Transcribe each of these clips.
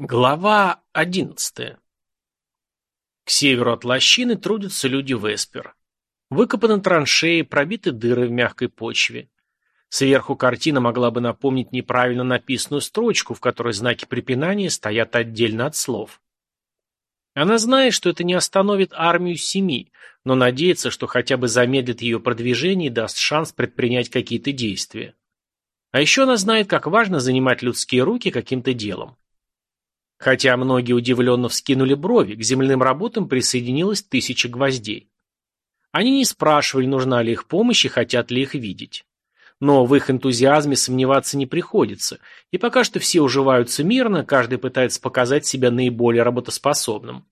Глава одиннадцатая. К северу от лощины трудятся люди Веспер. Выкопаны траншеи, пробиты дыры в мягкой почве. Сверху картина могла бы напомнить неправильно написанную строчку, в которой знаки препинания стоят отдельно от слов. Она знает, что это не остановит армию семи, но надеется, что хотя бы замедлит ее продвижение и даст шанс предпринять какие-то действия. А еще она знает, как важно занимать людские руки каким-то делом. Хотя многие удивленно вскинули брови, к земляным работам присоединилось тысяча гвоздей. Они не спрашивали, нужна ли их помощь и хотят ли их видеть. Но в их энтузиазме сомневаться не приходится, и пока что все уживаются мирно, каждый пытается показать себя наиболее работоспособным.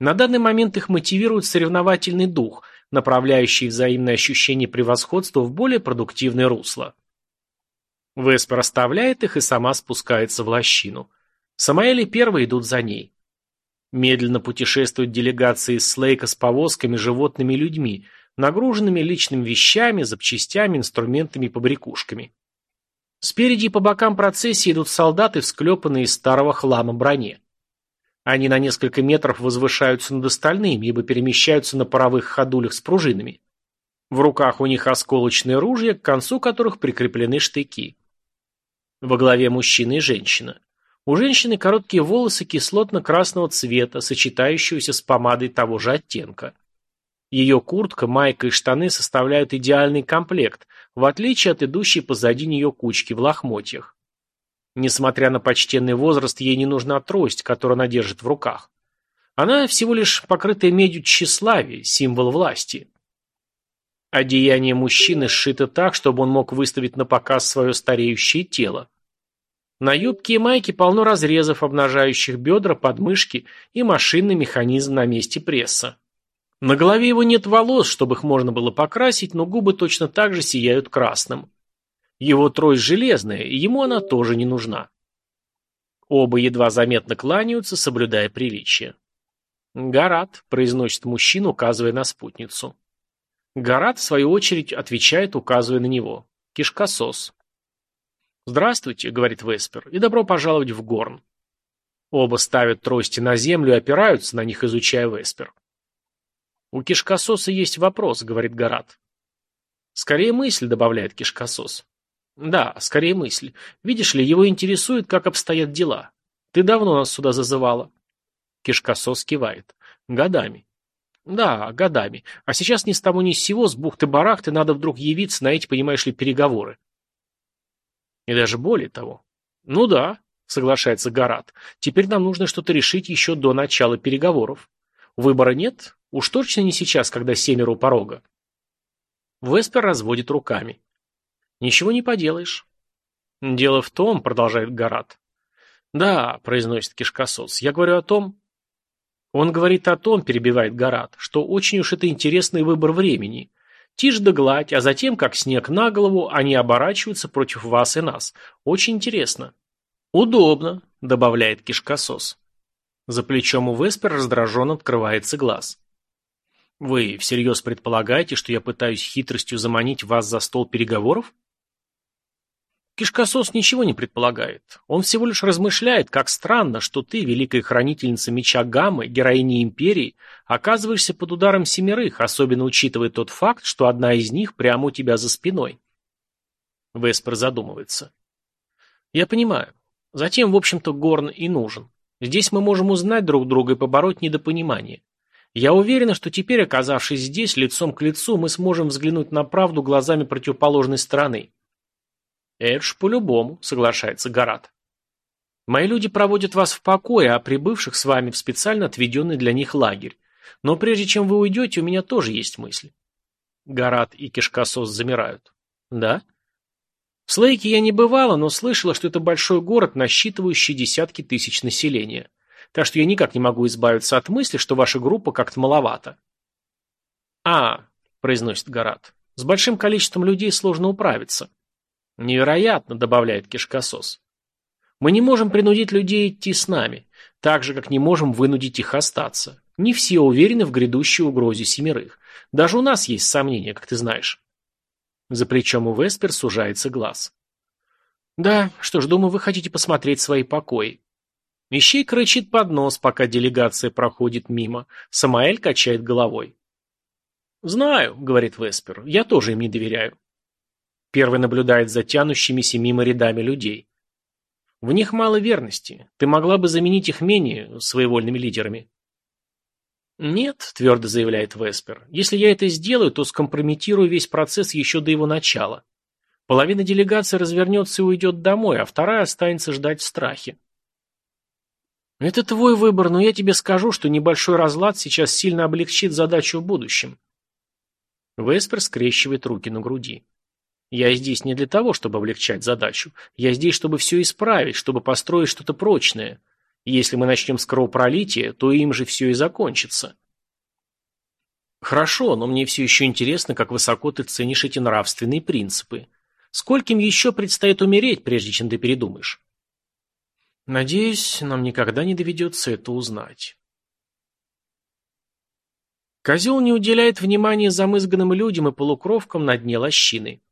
На данный момент их мотивирует соревновательный дух, направляющий взаимное ощущение превосходства в более продуктивное русло. Веспер оставляет их и сама спускается в лощину. Самаэли первые идут за ней. Медленно путешествуют делегации из Слейка с повозками, животными и людьми, нагруженными личными вещами, запчастями, инструментами и побрякушками. Спереди и по бокам процессии идут солдаты, всклепанные из старого хлама броне. Они на несколько метров возвышаются над остальными, ибо перемещаются на паровых ходулях с пружинами. В руках у них осколочные ружья, к концу которых прикреплены штыки. Во главе мужчина и женщина. У женщины короткие волосы кислотно-красного цвета, сочетающиеся с помадой того же оттенка. Ее куртка, майка и штаны составляют идеальный комплект, в отличие от идущей позади нее кучки в лохмотьях. Несмотря на почтенный возраст, ей не нужна трость, которую она держит в руках. Она всего лишь покрытая медью тщеславие, символ власти. Одеяние мужчины сшито так, чтобы он мог выставить на показ свое стареющее тело. На юбке и майке полно разрезов, обнажающих бедра, подмышки и машинный механизм на месте пресса. На голове его нет волос, чтобы их можно было покрасить, но губы точно так же сияют красным. Его трость железная, и ему она тоже не нужна. Оба едва заметно кланяются, соблюдая приличие. «Гарат», — произносит мужчина, указывая на спутницу. Гарат, в свою очередь, отвечает, указывая на него. «Кишкосос». «Здравствуйте», — говорит Веспер, — «и добро пожаловать в Горн». Оба ставят трости на землю и опираются на них, изучая Веспер. «У кишкососа есть вопрос», — говорит Гарат. «Скорее мысль», — добавляет кишкосос. «Да, скорее мысль. Видишь ли, его интересует, как обстоят дела. Ты давно нас сюда зазывала». Кишкосос кивает. «Годами». «Да, годами. А сейчас ни с того ни с сего, с бухты-барахты надо вдруг явиться на эти, понимаешь ли, переговоры. И даже более того. Ну да, соглашается Гарат. Теперь нам нужно что-то решить еще до начала переговоров. Выбора нет? Уж точно не сейчас, когда семеро у порога. Веспер разводит руками. Ничего не поделаешь. Дело в том, продолжает Гарат. Да, произносит Кишкосос, я говорю о том... Он говорит о том, перебивает Гарат, что очень уж это интересный выбор времени. Тишь да гладь, а затем, как снег на голову, они оборачиваются против вас и нас. Очень интересно. Удобно, добавляет кишкосос. За плечом у Веспер раздраженно открывается глаз. Вы всерьез предполагаете, что я пытаюсь хитростью заманить вас за стол переговоров? Кишкосос ничего не предполагает. Он всего лишь размышляет, как странно, что ты, великая хранительница меча Гаммы, героиня Империи, оказываешься под ударом семерых, особенно учитывая тот факт, что одна из них прямо у тебя за спиной. Веспер задумывается. Я понимаю. Затем, в общем-то, Горн и нужен. Здесь мы можем узнать друг друга и побороть недопонимание. Я уверена, что теперь, оказавшись здесь, лицом к лицу, мы сможем взглянуть на правду глазами противоположной стороны. «Эдж, по-любому», — соглашается Гарат. «Мои люди проводят вас в покое, а прибывших с вами в специально отведенный для них лагерь. Но прежде чем вы уйдете, у меня тоже есть мысль». Гарат и Кишкосос замирают. «Да?» В Слейке я не бывала, но слышала, что это большой город, насчитывающий десятки тысяч населения. Так что я никак не могу избавиться от мысли, что ваша группа как-то маловато. «А», — произносит Гарат, — «с большим количеством людей сложно управиться». Невероятно, добавляет кишкосос. Мы не можем принудить людей идти с нами, так же, как не можем вынудить их остаться. Не все уверены в грядущей угрозе семерых. Даже у нас есть сомнения, как ты знаешь. За плечом у Веспер сужается глаз. Да, что ж, думаю, вы хотите посмотреть свои покои. Ищейка рычит под нос, пока делегация проходит мимо. Самаэль качает головой. «Знаю», — говорит Веспер, — «я тоже им не доверяю». Первый наблюдает за тянущимися мимо рядами людей. В них мало верности. Ты могла бы заменить их менее своевольными лидерами. «Нет», — твердо заявляет Веспер, — «если я это сделаю, то скомпрометирую весь процесс еще до его начала. Половина делегации развернется и уйдет домой, а вторая останется ждать в страхе. Это твой выбор, но я тебе скажу, что небольшой разлад сейчас сильно облегчит задачу в будущем. Веспер скрещивает руки на груди. Я здесь не для того, чтобы облегчать задачу. Я здесь, чтобы все исправить, чтобы построить что-то прочное. Если мы начнем с кровопролития, то им же все и закончится. Хорошо, но мне все еще интересно, как высоко ты ценишь эти нравственные принципы. Скольким еще предстоит умереть, прежде чем ты передумаешь? Надеюсь, нам никогда не доведется это узнать. Козел не уделяет внимания замызганным людям и полукровкам на дне лощины.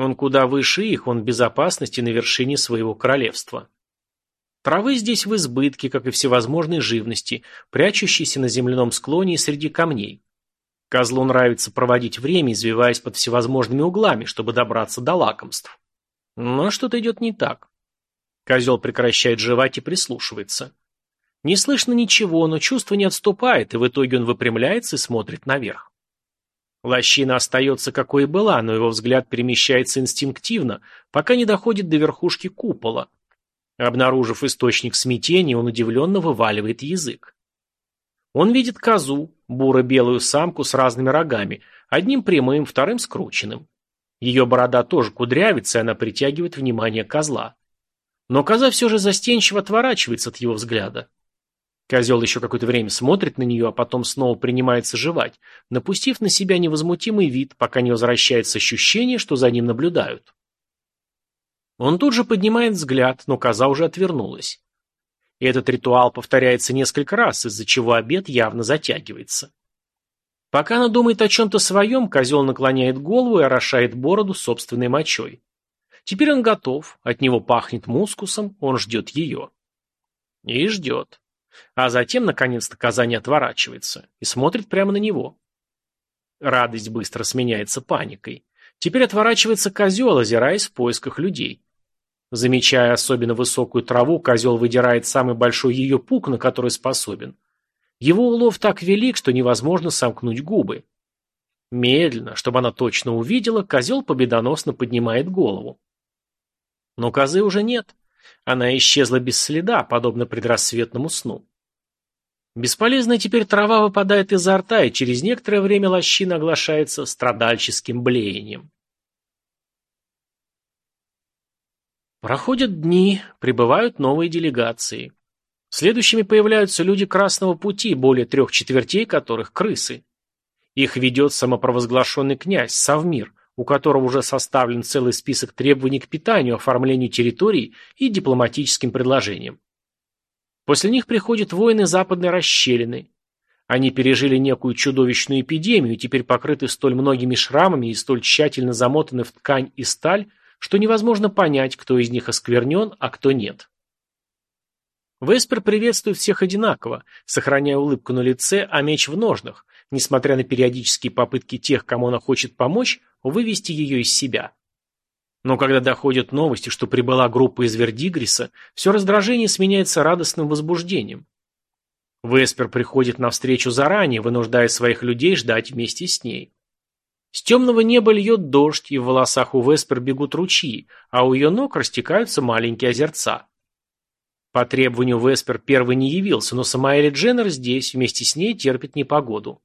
Он куда выше их, он в безопасности на вершине своего королевства. Травы здесь в избытке, как и всевозможной живности, прячущейся на земляном склоне и среди камней. Козлу нравится проводить время, извиваясь под всевозможными углами, чтобы добраться до лакомств. Но что-то идет не так. Козел прекращает жевать и прислушивается. Не слышно ничего, но чувство не отступает, и в итоге он выпрямляется и смотрит наверх. Лощина остается какой и была, но его взгляд перемещается инстинктивно, пока не доходит до верхушки купола. Обнаружив источник смятения, он удивленно вываливает язык. Он видит козу, буро-белую самку с разными рогами, одним прямым, вторым скрученным. Ее борода тоже кудрявится, и она притягивает внимание козла. Но коза все же застенчиво отворачивается от его взгляда. Козел еще какое-то время смотрит на нее, а потом снова принимается жевать, напустив на себя невозмутимый вид, пока не возвращается ощущение, что за ним наблюдают. Он тут же поднимает взгляд, но коза уже отвернулась. И этот ритуал повторяется несколько раз, из-за чего обед явно затягивается. Пока она думает о чем-то своем, козел наклоняет голову и орошает бороду собственной мочой. Теперь он готов, от него пахнет мускусом, он ждет ее. И ждет. А затем, наконец-то, коза не отворачивается и смотрит прямо на него. Радость быстро сменяется паникой. Теперь отворачивается козел, озираясь в поисках людей. Замечая особенно высокую траву, козел выдирает самый большой ее пук, на который способен. Его улов так велик, что невозможно сомкнуть губы. Медленно, чтобы она точно увидела, козел победоносно поднимает голову. Но козы уже нет. Она исчезла без следа, подобно предрассветному сну. Бесполезная теперь трава выпадает изо рта, и через некоторое время лощина оглашается страдальческим блеянием. Проходят дни, прибывают новые делегации. Следующими появляются люди Красного Пути, более трех четвертей которых – крысы. Их ведет самопровозглашенный князь, Савмир, у которого уже составлен целый список требований к питанию, оформлению территорий и дипломатическим предложениям. После них приходят воины западной расщелины. Они пережили некую чудовищную эпидемию и теперь покрыты столь многими шрамами и столь тщательно замотаны в ткань и сталь, что невозможно понять, кто из них осквернен, а кто нет. Веспер приветствует всех одинаково, сохраняя улыбку на лице, а меч в ножнах, несмотря на периодические попытки тех, кому она хочет помочь, вывести ее из себя. Но когда доходят новости, что прибыла группа из Вердигриса, все раздражение сменяется радостным возбуждением. Веспер приходит навстречу заранее, вынуждая своих людей ждать вместе с ней. С темного неба льет дождь, и в волосах у Веспер бегут ручьи, а у ее ног растекаются маленькие озерца. По требованию Веспер первый не явился, но Самаэль Дженнер здесь, вместе с ней терпит непогоду.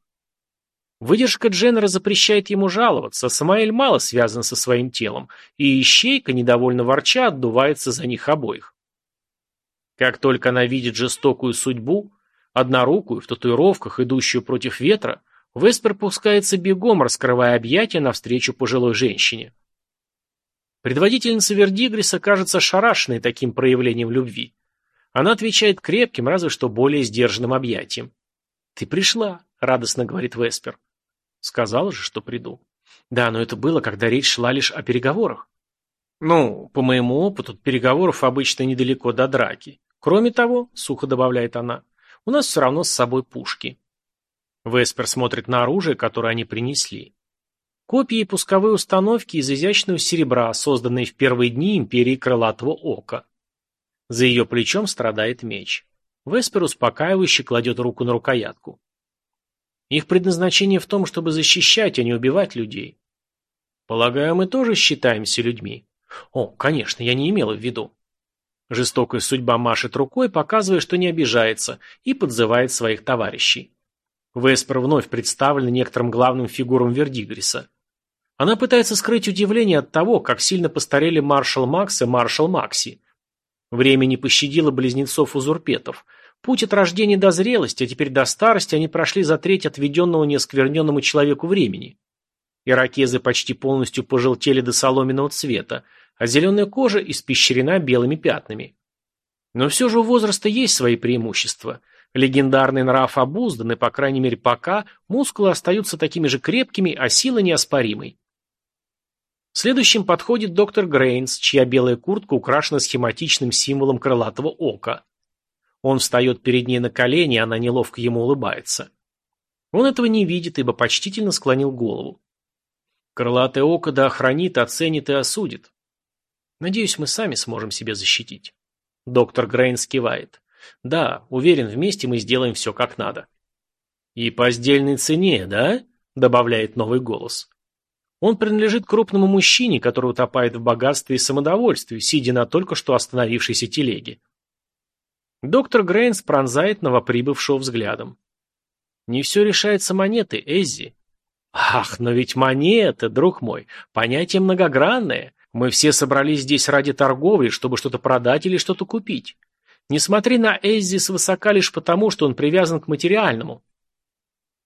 Выдержка Дженнера запрещает ему жаловаться, Самаэль мало связан со своим телом, и Ищейка, недовольно ворча, отдувается за них обоих. Как только она видит жестокую судьбу, однорукую, в татуировках, идущую против ветра, Веспер пускается бегом, раскрывая объятия навстречу пожилой женщине. Предводительница Вердигриса кажется шарашенной таким проявлением любви. Она отвечает крепким, разве что более сдержанным объятием. «Ты пришла», — радостно говорит Веспер. Сказала же, что приду. Да, но это было, когда речь шла лишь о переговорах. Ну, по моему опыту, переговоров обычно недалеко до драки. Кроме того, сухо добавляет она, у нас все равно с собой пушки. Веспер смотрит на оружие, которое они принесли. Копии и пусковые установки из изящного серебра, созданные в первые дни империи Крылатого Ока. За ее плечом страдает меч. Веспер успокаивающе кладет руку на рукоятку. Их предназначение в том, чтобы защищать, а не убивать людей. Полагаю, мы тоже считаемся людьми. О, конечно, я не имела в виду. Жестокая судьба машет рукой, показывая, что не обижается, и подзывает своих товарищей. Веспер вновь представлена некоторым главным фигурам Вердигриса. Она пытается скрыть удивление от того, как сильно постарели маршал Макс и маршал Макси. Время не пощадило близнецов-узурпетов. Путь от рождения до зрелости, а теперь до старости они прошли за треть отведенного неоскверненному человеку времени. Иракезы почти полностью пожелтели до соломенного цвета, а зеленая кожа испещрена белыми пятнами. Но все же у возраста есть свои преимущества. Легендарный нрав обуздан, и, по крайней мере, пока мускулы остаются такими же крепкими, а сила неоспоримой. Следующим подходит доктор Грейнс, чья белая куртка украшена схематичным символом крылатого ока. Он встает перед ней на колени, она неловко ему улыбается. Он этого не видит, ибо почтительно склонил голову. Крылатое око да охранит, оценит и осудит. Надеюсь, мы сами сможем себя защитить. Доктор Грейнс кивает. Да, уверен, вместе мы сделаем все как надо. И по сдельной цене, да? Добавляет новый голос. Он принадлежит крупному мужчине, который утопает в богатстве и самодовольстве, сидя на только что остановившейся телеге. Доктор Грейнс пронзает новоприбывшего взглядом. Не все решается монеты, Эззи. Ах, но ведь монета, друг мой, понятие многогранное. Мы все собрались здесь ради торговли, чтобы что-то продать или что-то купить. Не смотри на Эззи свысока лишь потому, что он привязан к материальному.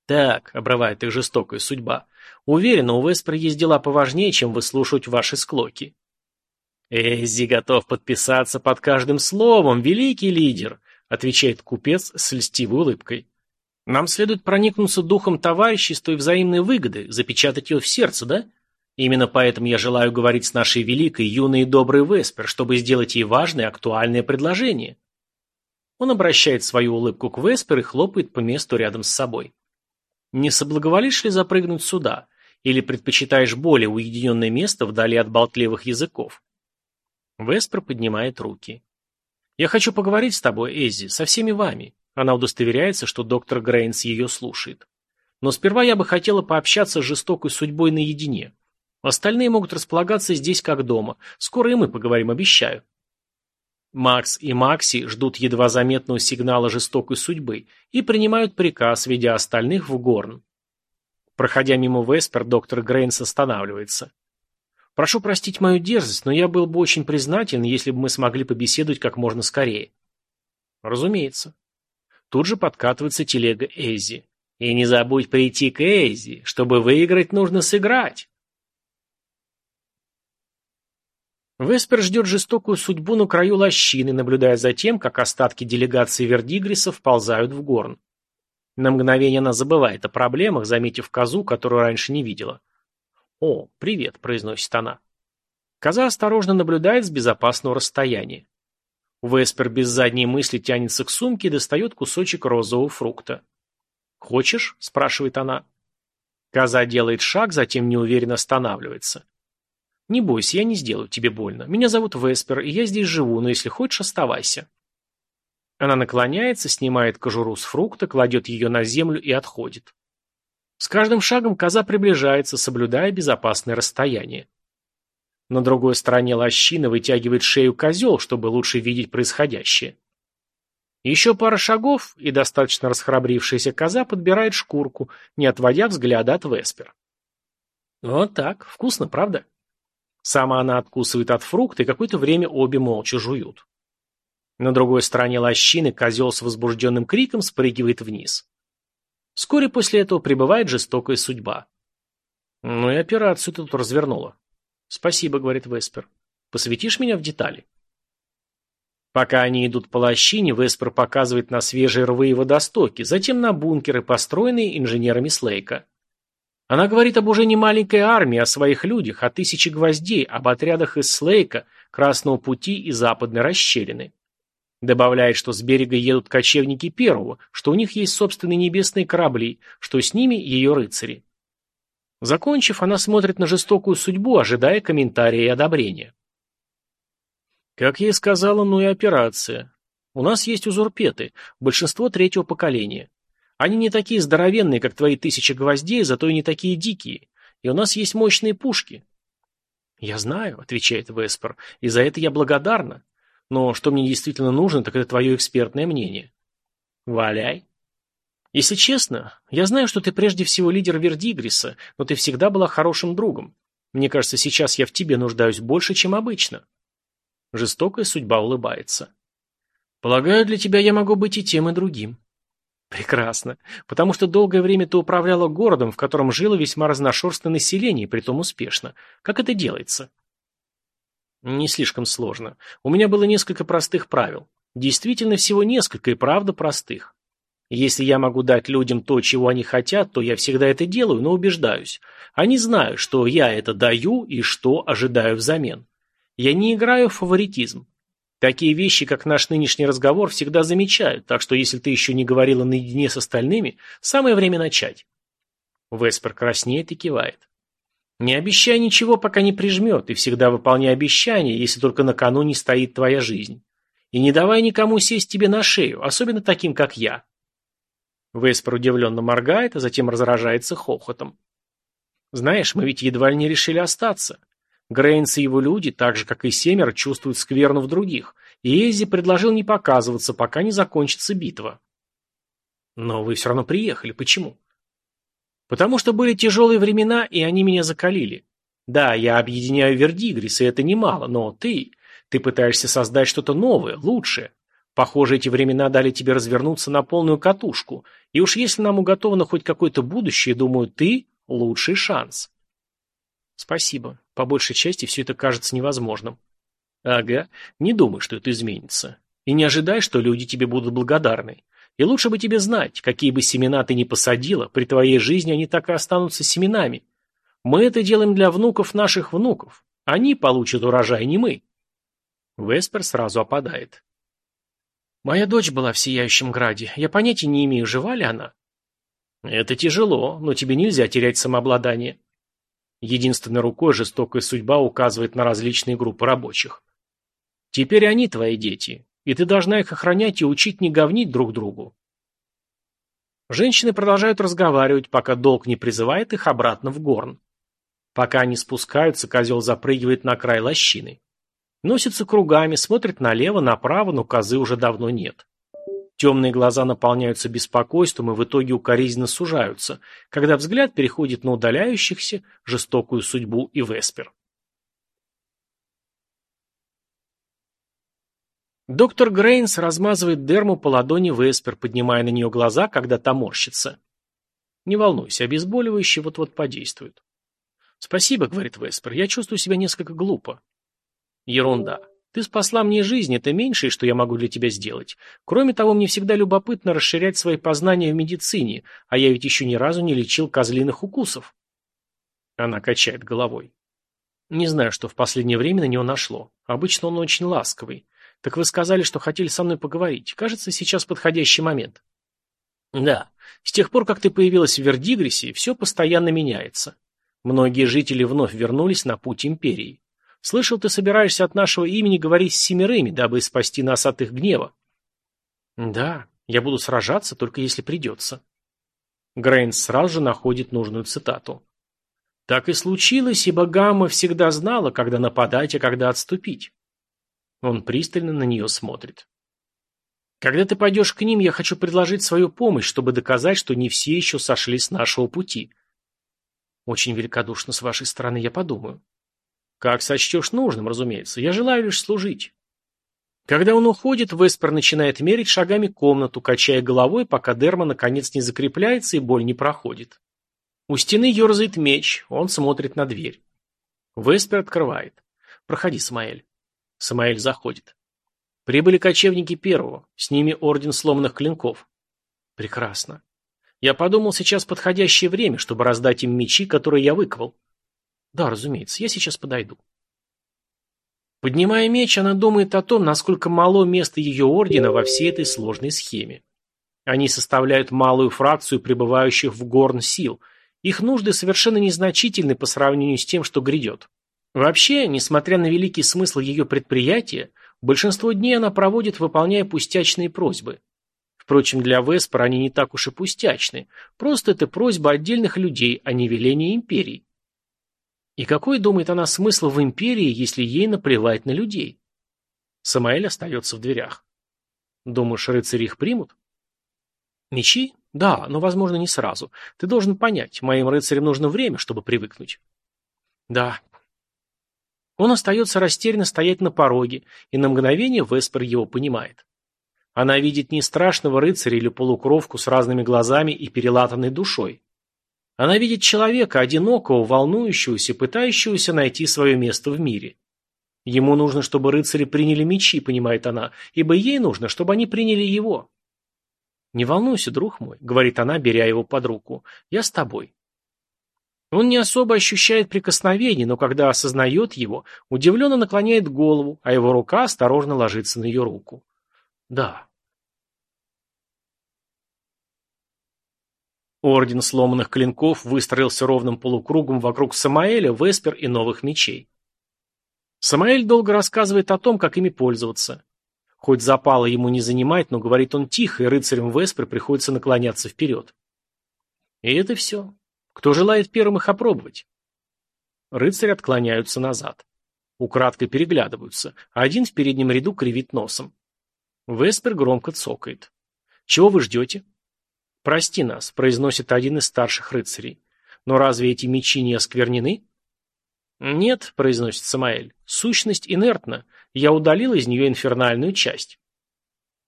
Так, обрывает их жестокая судьба. Уверен, у Веспер есть дела поважнее, чем выслушивать ваши склоки. Эззи готов подписаться под каждым словом, великий лидер, отвечает купец с льстивой улыбкой. Нам следует проникнуться духом товарищества и взаимной выгоды, запечатать ее в сердце, да? Именно поэтому я желаю говорить с нашей великой, юной и доброй Веспер, чтобы сделать ей важное актуальное предложение. Он обращает свою улыбку к Веспер и хлопает по месту рядом с собой. Не соблаговолишь ли запрыгнуть сюда? Или предпочитаешь более уединенное место вдали от болтливых языков? Веспер поднимает руки. «Я хочу поговорить с тобой, Эззи, со всеми вами». Она удостоверяется, что доктор Грейнс ее слушает. «Но сперва я бы хотела пообщаться с жестокой судьбой наедине. Остальные могут располагаться здесь как дома. Скоро и мы поговорим, обещаю». Макс и Макси ждут едва заметного сигнала жестокой судьбы и принимают приказ, ведя остальных в горн. Проходя мимо Веспер, доктор Грейнс останавливается. «Прошу простить мою дерзость, но я был бы очень признателен, если бы мы смогли побеседовать как можно скорее». «Разумеется». Тут же подкатывается телега Эйзи. «И не забудь прийти к Эйзи. Чтобы выиграть, нужно сыграть». Веспер ждет жестокую судьбу на краю лощины, наблюдая за тем, как остатки делегации Вердигриса вползают в горн. На мгновение она забывает о проблемах, заметив козу, которую раньше не видела. «О, привет», — произносит она. Коза осторожно наблюдает с безопасного расстояния. Веспер без задней мысли тянется к сумке и достает кусочек розового фрукта. «Хочешь?» — спрашивает она. Коза делает шаг, затем неуверенно останавливается. «Не бойся, я не сделаю тебе больно. Меня зовут Веспер, и я здесь живу, но если хочешь, оставайся». Она наклоняется, снимает кожуру с фрукта, кладет ее на землю и отходит. С каждым шагом коза приближается, соблюдая безопасное расстояние. На другой стороне лощины вытягивает шею козел, чтобы лучше видеть происходящее. Еще пара шагов, и достаточно расхрабрившаяся коза подбирает шкурку, не отводя взгляда от Веспер. Вот так, вкусно, правда? Сама она откусывает от фрукта, и какое-то время обе молча жуют. На другой стороне лощины козел с возбужденным криком спрыгивает вниз. Вскоре после этого прибывает жестокая судьба. Ну и операцию ты тут развернула. Спасибо, говорит Веспер. Посвятишь меня в детали? Пока они идут по лощине, Веспер показывает на свежие рвы и водостоки, затем на бункеры, построенные инженерами Слейка. Она говорит об уже не маленькой армии, о своих людях, о тысяче гвоздей, об отрядах из Слейка, Красного пути и Западной расщелины. Добавляет, что с берега едут кочевники первого, что у них есть собственные небесные корабли, что с ними ее рыцари. Закончив, она смотрит на жестокую судьбу, ожидая комментария и одобрения. Как я и сказала, ну и операция. У нас есть узурпеты, большинство третьего поколения. Они не такие здоровенные, как твои тысячи гвоздей, зато и не такие дикие. И у нас есть мощные пушки. Я знаю, отвечает Веспер, и за это я благодарна. Но что мне действительно нужно, так это твое экспертное мнение. Валяй. Если честно, я знаю, что ты прежде всего лидер Вердигриса, но ты всегда была хорошим другом. Мне кажется, сейчас я в тебе нуждаюсь больше, чем обычно. Жестокая судьба улыбается. Полагаю, для тебя я могу быть и тем, и другим. Прекрасно. Потому что долгое время ты управляла городом, в котором жило весьма разношерстное население, притом успешно. Как это делается? Не слишком сложно. У меня было несколько простых правил. Действительно, всего несколько, и правда простых. Если я могу дать людям то, чего они хотят, то я всегда это делаю, но убеждаюсь. Они знают, что я это даю и что ожидаю взамен. Я не играю в фаворитизм. Такие вещи, как наш нынешний разговор, всегда замечают, так что если ты еще не говорила наедине с остальными, самое время начать. Веспер краснеет и кивает. Не обещай ничего, пока не прижмет, и всегда выполняй обещания, если только на кону не стоит твоя жизнь. И не давай никому сесть тебе на шею, особенно таким, как я. Веспер удивленно моргает, а затем разражается хохотом. Знаешь, мы ведь едва ли не решили остаться. Грейнс и его люди, так же, как и Семер, чувствуют скверну в других, и Эззи предложил не показываться, пока не закончится битва. Но вы все равно приехали. Почему? Потому что были тяжелые времена, и они меня закалили. Да, я объединяю Вердигрис, и это немало, но ты... Ты пытаешься создать что-то новое, лучшее. Похоже, эти времена дали тебе развернуться на полную катушку, и уж если нам уготовано хоть какое-то будущее, думаю, ты – лучший шанс. Спасибо. По большей части все это кажется невозможным. Ага, не думай, что это изменится. И не ожидай, что люди тебе будут благодарны. И лучше бы тебе знать, какие бы семена ты ни посадила, при твоей жизни они так и останутся семенами. Мы это делаем для внуков наших внуков. Они получат урожай, не мы. Веспер сразу опадает. Моя дочь была в Сияющем Граде. Я понятия не имею, жива ли она. Это тяжело, но тебе нельзя терять самообладание. Единственной рукой жестокая судьба указывает на различные группы рабочих. Теперь они твои дети, и ты должна их охранять и учить не говнить друг другу. Женщины продолжают разговаривать, пока долг не призывает их обратно в горн. Пока они спускаются, козел запрыгивает на край лощины. Носится кругами, смотрит налево, направо, но козы уже давно нет. Темные глаза наполняются беспокойством и в итоге укоризненно сужаются, когда взгляд переходит на удаляющихся, жестокую судьбу и Веспер. Доктор Грейнс размазывает дерму по ладони Веспер, поднимая на нее глаза, когда та морщится. «Не волнуйся, обезболивающее вот-вот подействует». «Спасибо», — говорит Веспер, — «я чувствую себя несколько глупо». «Ерунда. Ты спасла мне жизнь, это меньшее, что я могу для тебя сделать. Кроме того, мне всегда любопытно расширять свои познания в медицине, а я ведь еще ни разу не лечил козлиных укусов. Она качает головой. Не знаю, что в последнее время на него нашло. Обычно он очень ласковый. Так вы сказали, что хотели со мной поговорить. Кажется, сейчас подходящий момент. Да. С тех пор, как ты появилась в Вердигресе, все постоянно меняется. Многие жители вновь вернулись на путь империи. Слышал, ты собираешься от нашего имени говорить с семерыми, дабы спасти нас от их гнева. Да, я буду сражаться, только если придется. Грейнс сразу же находит нужную цитату. Так и случилось, ибо Гамма всегда знала, когда нападать, а когда отступить. Он пристально на нее смотрит. Когда ты пойдешь к ним, я хочу предложить свою помощь, чтобы доказать, что не все еще сошли с нашего пути. Очень великодушно с вашей стороны, я подумаю. Как сочтешь нужным, разумеется. Я желаю лишь служить. Когда он уходит, Веспер начинает мерить шагами комнату, качая головой, пока Дерма наконец не закрепляется и боль не проходит. У стены ерзает меч, он смотрит на дверь. Веспер открывает. «Проходи, Самаэль». Самаэль заходит. Прибыли кочевники первого, с ними орден сломанных клинков. Прекрасно. Я подумал, сейчас подходящее время, чтобы раздать им мечи, которые я выковал. Да, разумеется, я сейчас подойду. Поднимая меч, она думает о том, насколько мало места ее ордена во всей этой сложной схеме. Они составляют малую фракцию пребывающих в горн сил. Их нужды совершенно незначительны по сравнению с тем, что грядет. Вообще, несмотря на великий смысл ее предприятия, большинство дней она проводит, выполняя пустячные просьбы. Впрочем, для Веспора они не так уж и пустячны. Просто это просьба отдельных людей, а не веление империи. И какой, думает она, смысл в империи, если ей наплевать на людей? Самаэль остается в дверях. Думаешь, рыцари их примут? Мечи? Да, но, возможно, не сразу. Ты должен понять, моим рыцарям нужно время, чтобы привыкнуть. Да. Он остается растерянно стоять на пороге, и на мгновение Веспер его понимает. Она видит не страшного рыцаря или полукровку с разными глазами и перелатанной душой. Она видит человека, одинокого, волнующегося, пытающегося найти свое место в мире. Ему нужно, чтобы рыцари приняли мечи, понимает она, ибо ей нужно, чтобы они приняли его. «Не волнуйся, друг мой», — говорит она, беря его под руку, — «я с тобой». Он не особо ощущает прикосновений, но когда осознает его, удивленно наклоняет голову, а его рука осторожно ложится на ее руку. «Да, Орден сломанных клинков выстроился ровным полукругом вокруг Самаэля, Веспер и новых мечей. Самаэль долго рассказывает о том, как ими пользоваться. Хоть запала ему не занимать, но говорит он тихо, и рыцарям Веспер приходится наклоняться вперед. И это все. Кто желает первым их опробовать? Рыцари отклоняются назад. Украдкой переглядываются, а один в переднем ряду кривит носом. Веспер громко цокает. «Чего вы ждете?» «Прости нас», — произносит один из старших рыцарей. «Но разве эти мечи не осквернены?» «Нет», — произносит Самаэль, — «сущность инертна. Я удалил из нее инфернальную часть».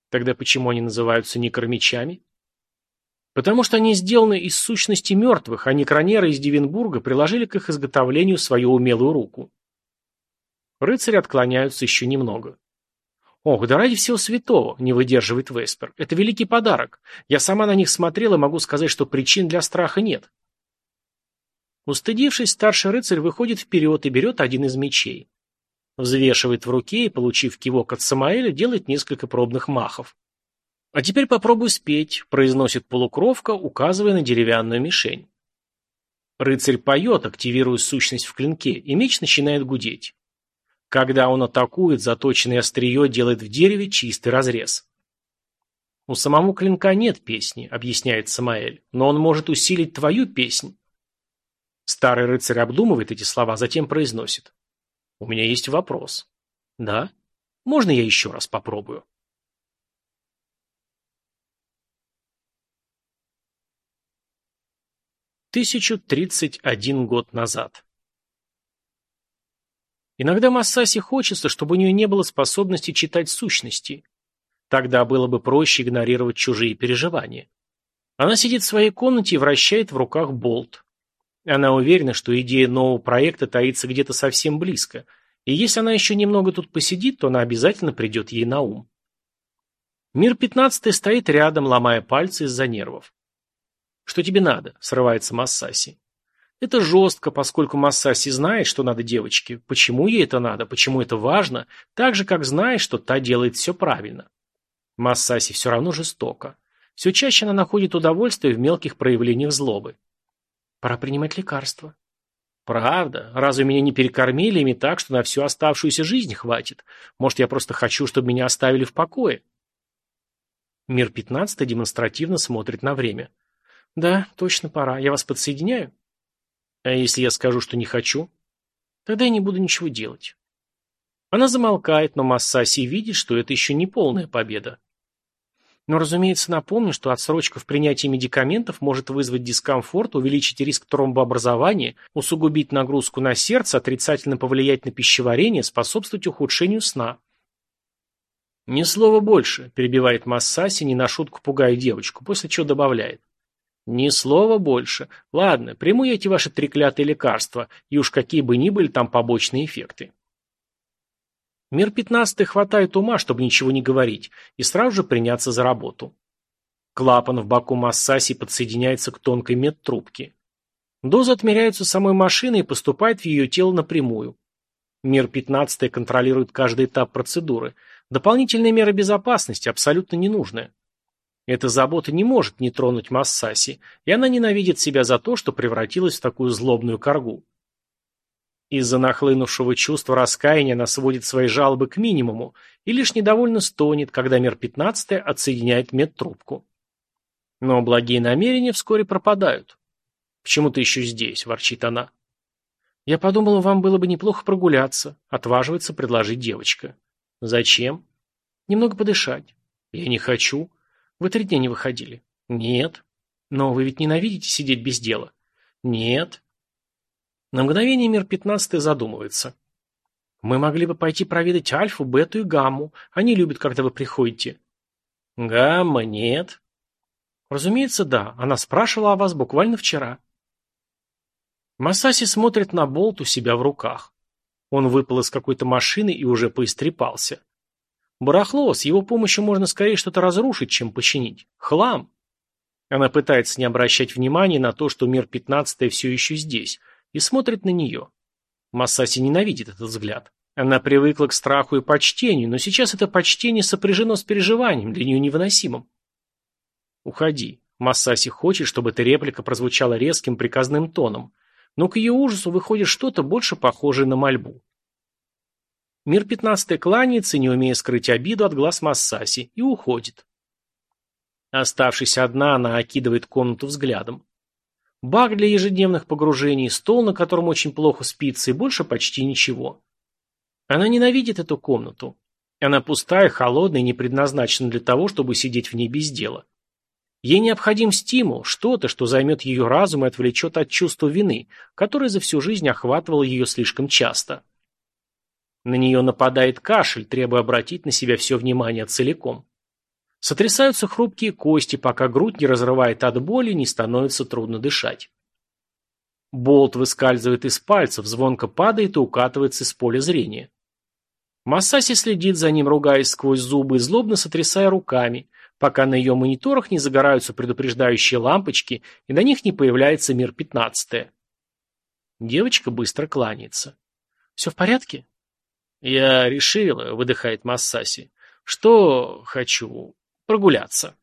«Тогда почему они называются некромечами?» «Потому что они сделаны из сущности мертвых, а некронеры из Дивенбурга приложили к их изготовлению свою умелую руку». Рыцари отклоняются еще немного. «Ох, да ради всего святого!» – не выдерживает Веспер. «Это великий подарок. Я сама на них смотрела и могу сказать, что причин для страха нет». Устыдившись, старший рыцарь выходит вперед и берет один из мечей. Взвешивает в руке и, получив кивок от Самаэля, делает несколько пробных махов. «А теперь попробуй спеть», – произносит полукровка, указывая на деревянную мишень. Рыцарь поет, активируя сущность в клинке, и меч начинает гудеть. Когда он атакует, заточенное острие делает в дереве чистый разрез. «У самого клинка нет песни», — объясняет Самаэль, «но он может усилить твою песнь». Старый рыцарь обдумывает эти слова, затем произносит. «У меня есть вопрос». «Да? Можно я еще раз попробую?» Тысячу тридцать один год назад. Иногда Массаси хочется, чтобы у нее не было способности читать сущности. Тогда было бы проще игнорировать чужие переживания. Она сидит в своей комнате и вращает в руках болт. Она уверена, что идея нового проекта таится где-то совсем близко, и если она еще немного тут посидит, то она обязательно придет ей на ум. Мир пятнадцатый стоит рядом, ломая пальцы из-за нервов. «Что тебе надо?» – срывается Массаси. Это жестко, поскольку Массаси знает, что надо девочке, почему ей это надо, почему это важно, так же, как знает, что та делает все правильно. Массаси все равно жестоко. Все чаще она находит удовольствие в мелких проявлениях злобы. Пора принимать лекарства. Правда? Разве меня не перекормили ими так, что на всю оставшуюся жизнь хватит? Может, я просто хочу, чтобы меня оставили в покое? Мир пятнадцатый демонстративно смотрит на время. Да, точно пора. Я вас подсоединяю? А если я скажу, что не хочу? Тогда я не буду ничего делать. Она замолкает, но Массаси видит, что это еще не полная победа. Но, разумеется, напомню, что отсрочка в принятии медикаментов может вызвать дискомфорт, увеличить риск тромбообразования, усугубить нагрузку на сердце, отрицательно повлиять на пищеварение, способствовать ухудшению сна. «Ни слова больше», – перебивает Массаси, не на шутку пугая девочку, после чего добавляет. Ни слова больше. Ладно, приму я эти ваши треклятые лекарства, и уж какие бы ни были там побочные эффекты. Мир пятнадцатый хватает ума, чтобы ничего не говорить, и сразу же приняться за работу. Клапан в боку Массаси подсоединяется к тонкой медтрубке. Дозы отмеряются самой машиной и поступает в ее тело напрямую. Мир 15 контролирует каждый этап процедуры. Дополнительные меры безопасности абсолютно ненужные. Эта забота не может не тронуть Массаси, и она ненавидит себя за то, что превратилась в такую злобную коргу. Из-за нахлынувшего чувства раскаяния она сводит свои жалобы к минимуму и лишь недовольно стонет, когда мир 15 отсоединяет медтрубку. Но благие намерения вскоре пропадают. «Почему ты еще здесь?» – ворчит она. «Я подумала, вам было бы неплохо прогуляться», — отваживается предложить девочка. «Зачем?» «Немного подышать». «Я не хочу». «Вы три дня не выходили». «Нет». «Но вы ведь ненавидите сидеть без дела». «Нет». На мгновение мир пятнадцатый задумывается. «Мы могли бы пойти проведать Альфу, Бету и Гамму. Они любят, когда вы приходите». «Гамма нет». «Разумеется, да. Она спрашивала о вас буквально вчера». Масаси смотрит на болт у себя в руках. Он выпал из какой-то машины и уже поистрепался. Барахло, с его помощью можно скорее что-то разрушить, чем починить. Хлам. Она пытается не обращать внимания на то, что мир пятнадцатый все еще здесь, и смотрит на нее. Масаси ненавидит этот взгляд. Она привыкла к страху и почтению, но сейчас это почтение сопряжено с переживанием, для нее невыносимым. «Уходи». Массаси хочет, чтобы эта реплика прозвучала резким приказным тоном, но к ее ужасу выходит что-то больше похожее на мольбу. Мир пятнадцатый кланяется, не умея скрыть обиду от глаз Массаси, и уходит. Оставшись одна, она окидывает комнату взглядом. Баг для ежедневных погружений, стол, на котором очень плохо спится, и больше почти ничего. Она ненавидит эту комнату. Она пустая, холодная и не предназначена для того, чтобы сидеть в ней без дела. Ей необходим стимул, что-то, что займет ее разум и отвлечет от чувства вины, которое за всю жизнь охватывало ее слишком часто. На нее нападает кашель, требуя обратить на себя все внимание целиком. Сотрясаются хрупкие кости, пока грудь не разрывает от боли и не становится трудно дышать. Болт выскальзывает из пальцев, звонко падает и укатывается из поля зрения. Массаси следит за ним, ругаясь сквозь зубы и злобно сотрясая руками, пока на ее мониторах не загораются предупреждающие лампочки и на них не появляется мир 15. Девочка быстро кланяется. «Все в порядке?» «Я решила», — выдыхает Массаси, — «что хочу прогуляться».